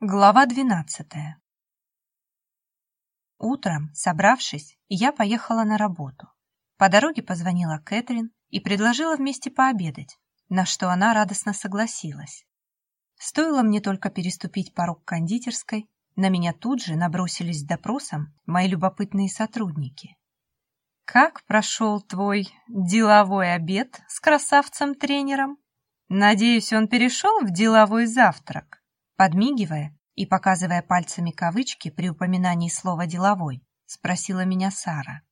Глава двенадцатая Утром, собравшись, я поехала на работу. По дороге позвонила Кэтрин и предложила вместе пообедать, на что она радостно согласилась. Стоило мне только переступить порог кондитерской, на меня тут же набросились допросом мои любопытные сотрудники. «Как прошел твой деловой обед с красавцем-тренером? Надеюсь, он перешел в деловой завтрак?» Подмигивая и показывая пальцами кавычки при упоминании слова «деловой», спросила меня Сара.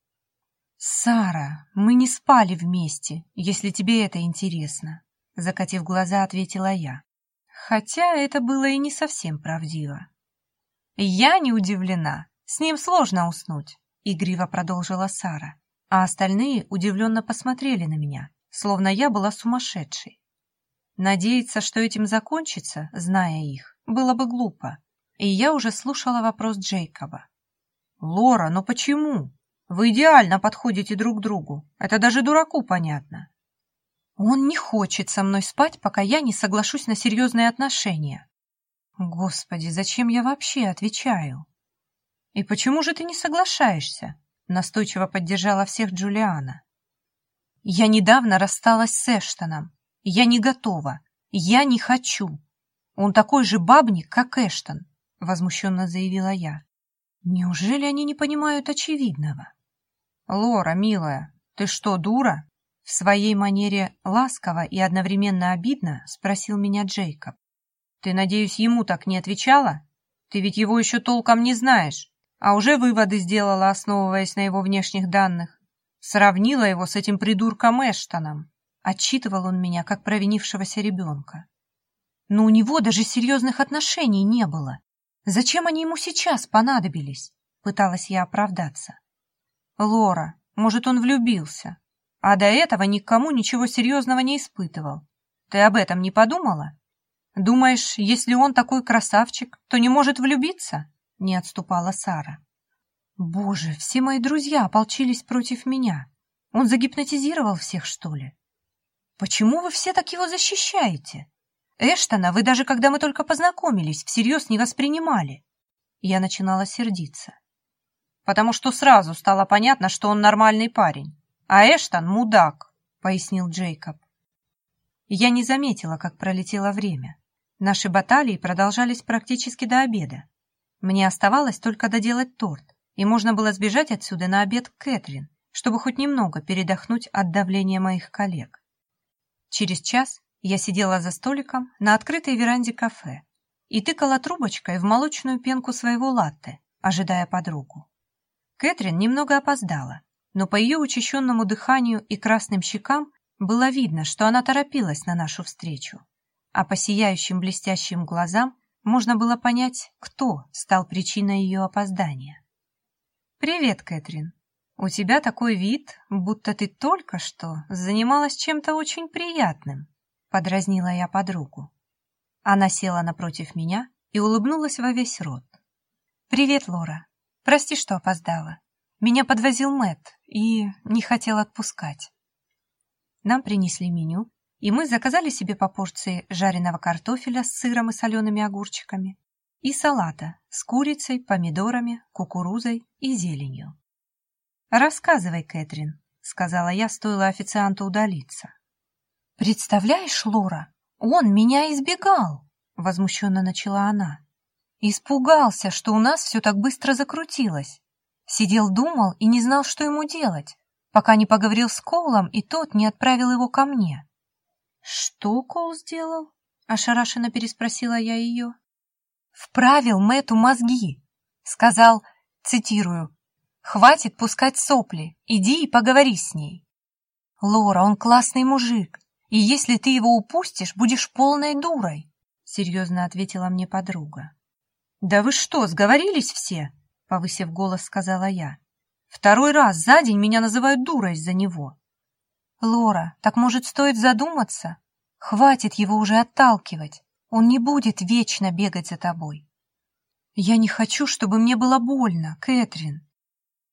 «Сара, мы не спали вместе, если тебе это интересно», закатив глаза, ответила я. Хотя это было и не совсем правдиво. «Я не удивлена. С ним сложно уснуть», — игриво продолжила Сара, а остальные удивленно посмотрели на меня, словно я была сумасшедшей. Надеяться, что этим закончится, зная их, было бы глупо. И я уже слушала вопрос Джейкоба. «Лора, но почему? Вы идеально подходите друг другу. Это даже дураку понятно». «Он не хочет со мной спать, пока я не соглашусь на серьезные отношения». «Господи, зачем я вообще отвечаю?» «И почему же ты не соглашаешься?» Настойчиво поддержала всех Джулиана. «Я недавно рассталась с Эштоном. Я не готова. Я не хочу. Он такой же бабник, как Эштон, возмущенно заявила я. Неужели они не понимают очевидного? Лора, милая, ты что, дура? В своей манере ласково и одновременно обидно спросил меня Джейкоб. Ты, надеюсь, ему так не отвечала? Ты ведь его еще толком не знаешь, а уже выводы сделала, основываясь на его внешних данных. Сравнила его с этим придурком Эштоном. Отчитывал он меня, как провинившегося ребенка. Но у него даже серьезных отношений не было. Зачем они ему сейчас понадобились? Пыталась я оправдаться. Лора, может, он влюбился, а до этого никому ничего серьезного не испытывал. Ты об этом не подумала? Думаешь, если он такой красавчик, то не может влюбиться? Не отступала Сара. Боже, все мои друзья ополчились против меня. Он загипнотизировал всех, что ли? Почему вы все так его защищаете? Эштона вы даже когда мы только познакомились, всерьез не воспринимали. Я начинала сердиться. Потому что сразу стало понятно, что он нормальный парень. А Эштон — мудак, пояснил Джейкоб. Я не заметила, как пролетело время. Наши баталии продолжались практически до обеда. Мне оставалось только доделать торт, и можно было сбежать отсюда на обед к Кэтрин, чтобы хоть немного передохнуть от давления моих коллег. Через час я сидела за столиком на открытой веранде кафе и тыкала трубочкой в молочную пенку своего латте, ожидая подругу. Кэтрин немного опоздала, но по ее учащенному дыханию и красным щекам было видно, что она торопилась на нашу встречу, а по сияющим блестящим глазам можно было понять, кто стал причиной ее опоздания. «Привет, Кэтрин. У тебя такой вид, будто ты только что занималась чем-то очень приятным», подразнила я подругу. Она села напротив меня и улыбнулась во весь рот. «Привет, Лора. Прости, что опоздала. Меня подвозил Мэт и не хотел отпускать». Нам принесли меню, и мы заказали себе по порции жареного картофеля с сыром и солеными огурчиками и салата с курицей, помидорами, кукурузой и зеленью. «Рассказывай, Кэтрин», — сказала я, стоило официанту удалиться. «Представляешь, Лора, он меня избегал!» — возмущенно начала она. «Испугался, что у нас все так быстро закрутилось. Сидел, думал и не знал, что ему делать, пока не поговорил с Коулом, и тот не отправил его ко мне». «Что Коул сделал?» — ошарашенно переспросила я ее. «Вправил Мэту мозги», — сказал, цитирую, «Хватит пускать сопли, иди и поговори с ней». «Лора, он классный мужик, и если ты его упустишь, будешь полной дурой, серьезно ответила мне подруга. Да вы что, сговорились все? повысив голос, сказала я. Второй раз за день меня называют дурой из-за него. Лора, так может стоит задуматься? Хватит его уже отталкивать. Он не будет вечно бегать за тобой. Я не хочу, чтобы мне было больно, Кэтрин.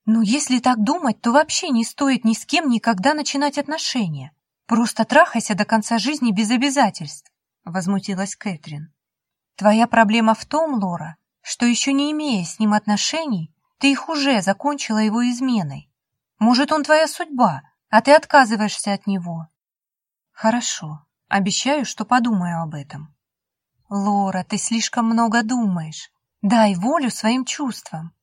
Ну, если так думать, то вообще не стоит ни с кем никогда начинать отношения. «Просто трахайся до конца жизни без обязательств», — возмутилась Кэтрин. Твоя проблема в том, Лора, что еще не имея с ним отношений, ты их уже закончила его изменой. Может, он твоя судьба, а ты отказываешься от него. Хорошо, обещаю, что подумаю об этом. Лора, ты слишком много думаешь. Дай волю своим чувствам.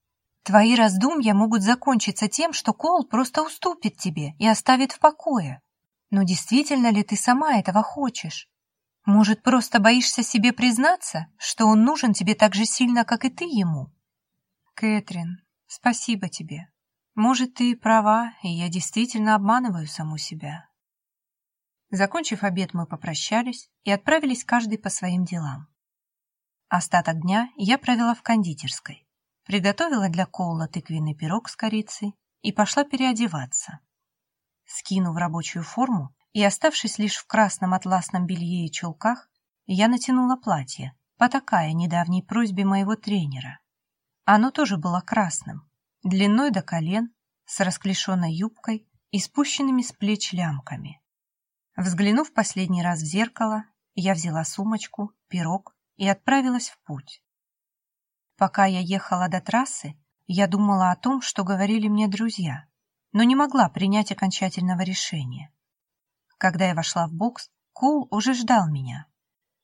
Твои раздумья могут закончиться тем, что Кол просто уступит тебе и оставит в покое. Но действительно ли ты сама этого хочешь? Может, просто боишься себе признаться, что он нужен тебе так же сильно, как и ты ему? Кэтрин, спасибо тебе. Может, ты права, и я действительно обманываю саму себя. Закончив обед, мы попрощались и отправились каждый по своим делам. Остаток дня я провела в кондитерской приготовила для Коула тыквенный пирог с корицей и пошла переодеваться. Скинув рабочую форму и оставшись лишь в красном атласном белье и чулках, я натянула платье, потакая недавней просьбе моего тренера. Оно тоже было красным, длиной до колен, с расклешенной юбкой и спущенными с плеч лямками. Взглянув последний раз в зеркало, я взяла сумочку, пирог и отправилась в путь. Пока я ехала до трассы, я думала о том, что говорили мне друзья, но не могла принять окончательного решения. Когда я вошла в бокс, Кул уже ждал меня.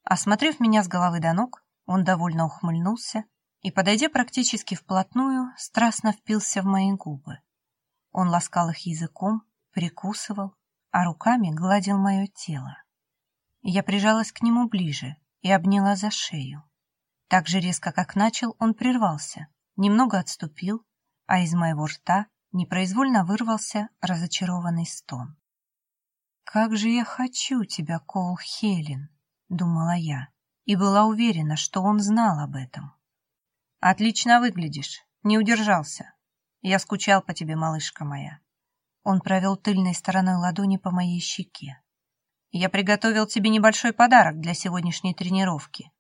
Осмотрев меня с головы до ног, он довольно ухмыльнулся и, подойдя практически вплотную, страстно впился в мои губы. Он ласкал их языком, прикусывал, а руками гладил мое тело. Я прижалась к нему ближе и обняла за шею. Так же резко, как начал, он прервался, немного отступил, а из моего рта непроизвольно вырвался разочарованный стон. «Как же я хочу тебя, Коул Хелен!» — думала я, и была уверена, что он знал об этом. «Отлично выглядишь, не удержался. Я скучал по тебе, малышка моя». Он провел тыльной стороной ладони по моей щеке. «Я приготовил тебе небольшой подарок для сегодняшней тренировки.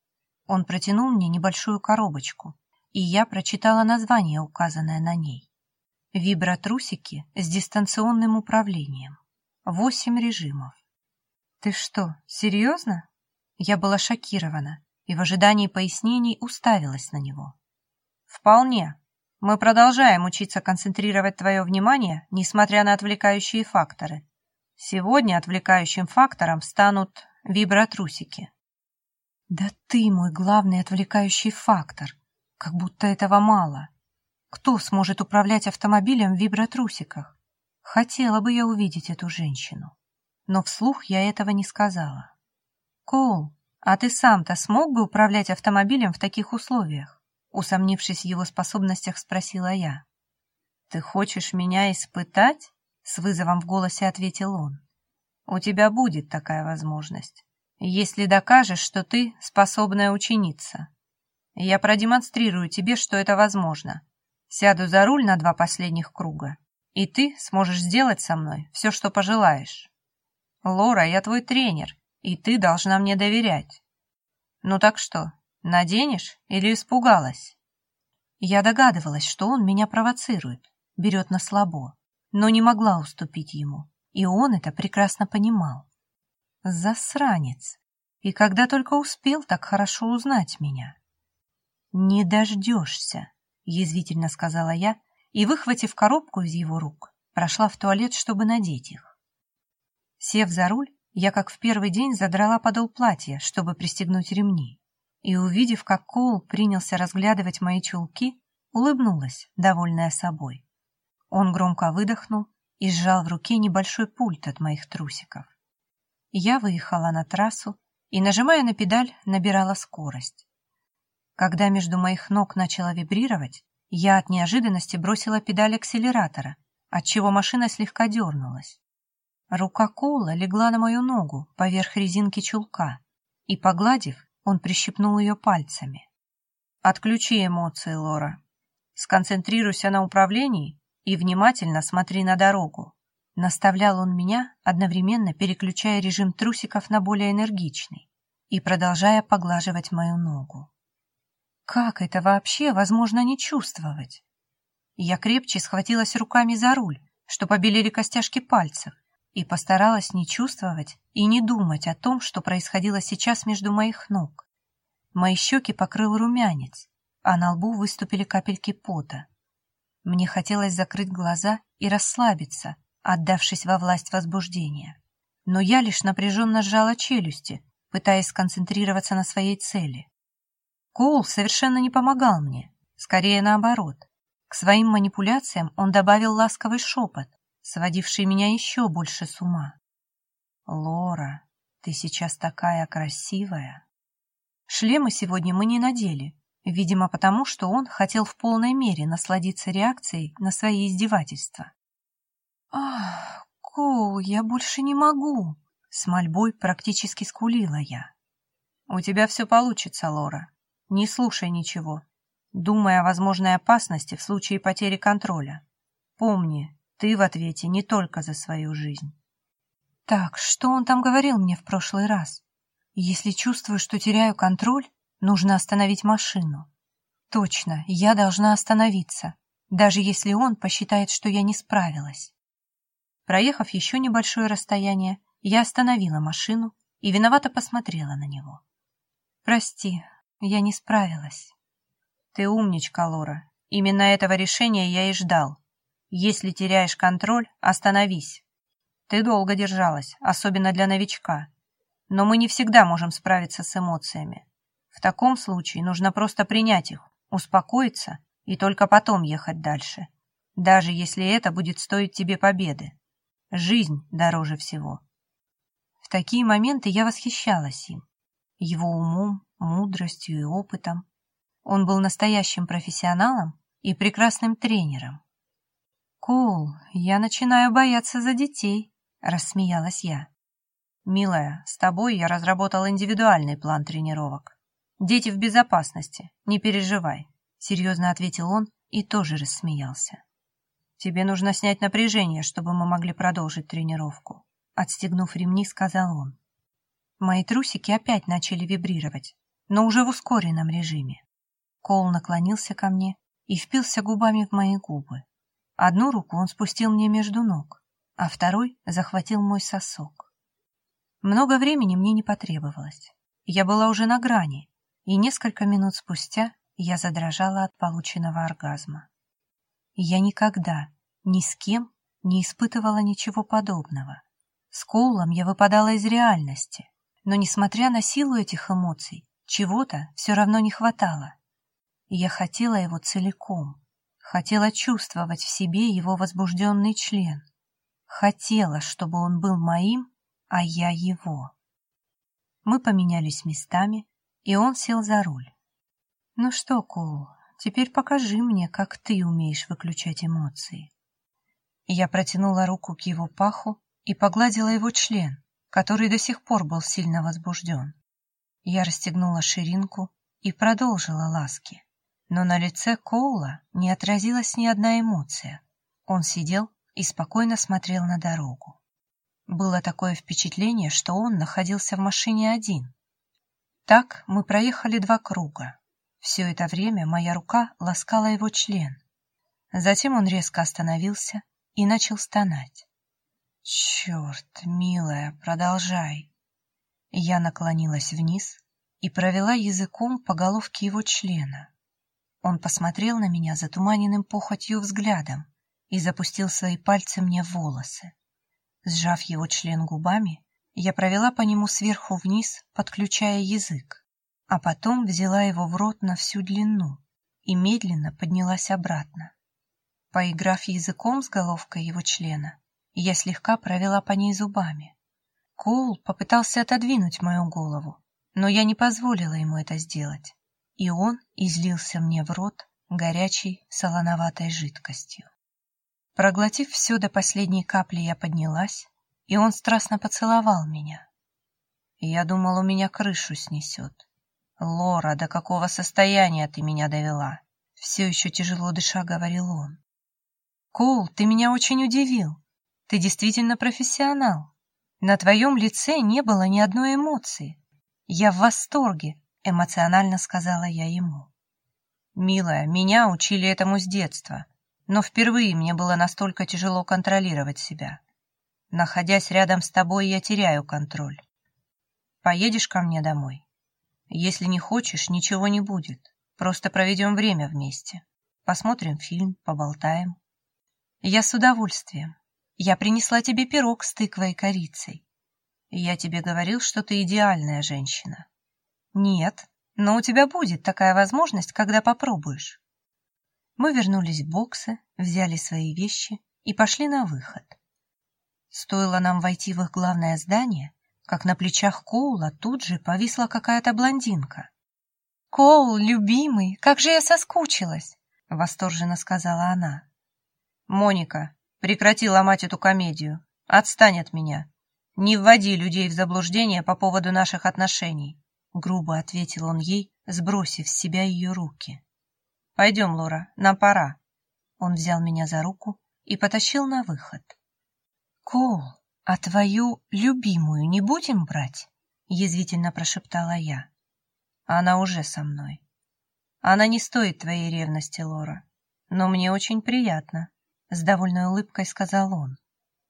Он протянул мне небольшую коробочку, и я прочитала название, указанное на ней. Вибротрусики с дистанционным управлением. Восемь режимов. «Ты что, серьезно?» Я была шокирована и в ожидании пояснений уставилась на него. «Вполне. Мы продолжаем учиться концентрировать твое внимание, несмотря на отвлекающие факторы. Сегодня отвлекающим фактором станут вибротрусики. Да ты мой главный отвлекающий фактор. Как будто этого мало. Кто сможет управлять автомобилем в вибротрусиках? Хотела бы я увидеть эту женщину. Но вслух я этого не сказала. Коул, а ты сам-то смог бы управлять автомобилем в таких условиях? Усомнившись в его способностях, спросила я. «Ты хочешь меня испытать?» — с вызовом в голосе ответил он. «У тебя будет такая возможность если докажешь, что ты способная ученица. Я продемонстрирую тебе, что это возможно. Сяду за руль на два последних круга, и ты сможешь сделать со мной все, что пожелаешь. Лора, я твой тренер, и ты должна мне доверять. Ну так что, наденешь или испугалась? Я догадывалась, что он меня провоцирует, берет на слабо, но не могла уступить ему, и он это прекрасно понимал. Засранец! И когда только успел так хорошо узнать меня. «Не дождешься», — язвительно сказала я, и, выхватив коробку из его рук, прошла в туалет, чтобы надеть их. Сев за руль, я, как в первый день, задрала подол платья, чтобы пристегнуть ремни, и, увидев, как Коул принялся разглядывать мои чулки, улыбнулась, довольная собой. Он громко выдохнул и сжал в руке небольшой пульт от моих трусиков. Я выехала на трассу и, нажимая на педаль, набирала скорость. Когда между моих ног начала вибрировать, я от неожиданности бросила педаль акселератора, отчего машина слегка дернулась. Рука Коула легла на мою ногу поверх резинки чулка, и, погладив, он прищипнул ее пальцами. «Отключи эмоции, Лора. Сконцентрируйся на управлении и внимательно смотри на дорогу. Наставлял он меня, одновременно переключая режим трусиков на более энергичный и продолжая поглаживать мою ногу. Как это вообще возможно не чувствовать? Я крепче схватилась руками за руль, что побелели костяшки пальцев, и постаралась не чувствовать и не думать о том, что происходило сейчас между моих ног. Мои щеки покрыл румянец, а на лбу выступили капельки пота. Мне хотелось закрыть глаза и расслабиться, отдавшись во власть возбуждения. Но я лишь напряженно сжала челюсти, пытаясь сконцентрироваться на своей цели. Коул совершенно не помогал мне, скорее наоборот. К своим манипуляциям он добавил ласковый шепот, сводивший меня еще больше с ума. «Лора, ты сейчас такая красивая!» Шлемы сегодня мы не надели, видимо, потому что он хотел в полной мере насладиться реакцией на свои издевательства. «Ах, Коул, я больше не могу!» С мольбой практически скулила я. «У тебя все получится, Лора. Не слушай ничего. Думай о возможной опасности в случае потери контроля. Помни, ты в ответе не только за свою жизнь. Так, что он там говорил мне в прошлый раз? Если чувствую, что теряю контроль, нужно остановить машину. Точно, я должна остановиться, даже если он посчитает, что я не справилась. Проехав еще небольшое расстояние, я остановила машину и виновато посмотрела на него. «Прости, я не справилась». «Ты умничка, Лора. Именно этого решения я и ждал. Если теряешь контроль, остановись. Ты долго держалась, особенно для новичка. Но мы не всегда можем справиться с эмоциями. В таком случае нужно просто принять их, успокоиться и только потом ехать дальше, даже если это будет стоить тебе победы. Жизнь дороже всего. В такие моменты я восхищалась им, его умом, мудростью и опытом. Он был настоящим профессионалом и прекрасным тренером. «Коул, я начинаю бояться за детей», — рассмеялась я. «Милая, с тобой я разработал индивидуальный план тренировок. Дети в безопасности, не переживай», — серьезно ответил он и тоже рассмеялся. «Тебе нужно снять напряжение, чтобы мы могли продолжить тренировку», — отстегнув ремни, сказал он. Мои трусики опять начали вибрировать, но уже в ускоренном режиме. Коул наклонился ко мне и впился губами в мои губы. Одну руку он спустил мне между ног, а второй захватил мой сосок. Много времени мне не потребовалось. Я была уже на грани, и несколько минут спустя я задрожала от полученного оргазма. Я никогда ни с кем не испытывала ничего подобного. С Коулом я выпадала из реальности, но, несмотря на силу этих эмоций, чего-то все равно не хватало. Я хотела его целиком. Хотела чувствовать в себе его возбужденный член. Хотела, чтобы он был моим, а я его. Мы поменялись местами, и он сел за руль. «Ну что, Коул, теперь покажи мне, как ты умеешь выключать эмоции». Я протянула руку к его паху и погладила его член, который до сих пор был сильно возбужден. Я расстегнула ширинку и продолжила ласки. Но на лице Коула не отразилась ни одна эмоция. Он сидел и спокойно смотрел на дорогу. Было такое впечатление, что он находился в машине один. Так мы проехали два круга. Все это время моя рука ласкала его член. Затем он резко остановился и начал стонать. «Черт, милая, продолжай!» Я наклонилась вниз и провела языком по головке его члена. Он посмотрел на меня затуманенным похотью взглядом и запустил свои пальцы мне в волосы. Сжав его член губами, я провела по нему сверху вниз, подключая язык, а потом взяла его в рот на всю длину и медленно поднялась обратно. Поиграв языком с головкой его члена, я слегка провела по ней зубами. Коул попытался отодвинуть мою голову, но я не позволила ему это сделать и он излился мне в рот горячей солоноватой жидкостью. Проглотив все до последней капли, я поднялась, и он страстно поцеловал меня. Я думал, у меня крышу снесет. «Лора, до какого состояния ты меня довела?» Все еще тяжело дыша, говорил он. «Коул, ты меня очень удивил. Ты действительно профессионал. На твоем лице не было ни одной эмоции. Я в восторге, эмоционально сказала я ему. «Милая, меня учили этому с детства, но впервые мне было настолько тяжело контролировать себя. Находясь рядом с тобой, я теряю контроль. Поедешь ко мне домой?» Если не хочешь, ничего не будет. Просто проведем время вместе. Посмотрим фильм, поболтаем. Я с удовольствием. Я принесла тебе пирог с тыквой и корицей. Я тебе говорил, что ты идеальная женщина. Нет, но у тебя будет такая возможность, когда попробуешь. Мы вернулись в боксы, взяли свои вещи и пошли на выход. Стоило нам войти в их главное здание, как на плечах Коула тут же повисла какая-то блондинка. «Коул, любимый, как же я соскучилась!» — восторженно сказала она. «Моника, прекрати ломать эту комедию. Отстань от меня. Не вводи людей в заблуждение по поводу наших отношений», — грубо ответил он ей, сбросив с себя ее руки. «Пойдем, Лора, нам пора». Он взял меня за руку и потащил на выход. «Коул, а твою любимую не будем брать?» — язвительно прошептала я. «Она уже со мной. Она не стоит твоей ревности, Лора, но мне очень приятно», — с довольной улыбкой сказал он.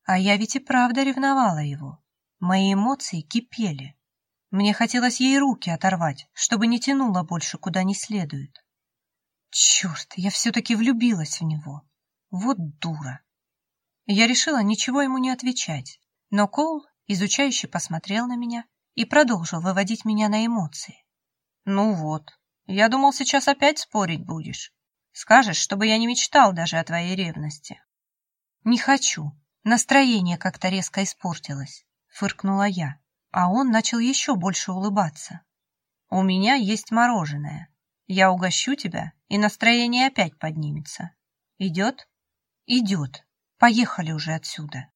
А я ведь и правда ревновала его. Мои эмоции кипели. Мне хотелось ей руки оторвать, чтобы не тянуло больше куда не следует. Черт, я все-таки влюбилась в него. Вот дура. Я решила ничего ему не отвечать, но Коул изучающе посмотрел на меня и продолжил выводить меня на эмоции. «Ну вот, я думал, сейчас опять спорить будешь. Скажешь, чтобы я не мечтал даже о твоей ревности». «Не хочу. Настроение как-то резко испортилось», — фыркнула я, а он начал еще больше улыбаться. «У меня есть мороженое. Я угощу тебя, и настроение опять поднимется. Идет?» «Идет», Поехали уже отсюда.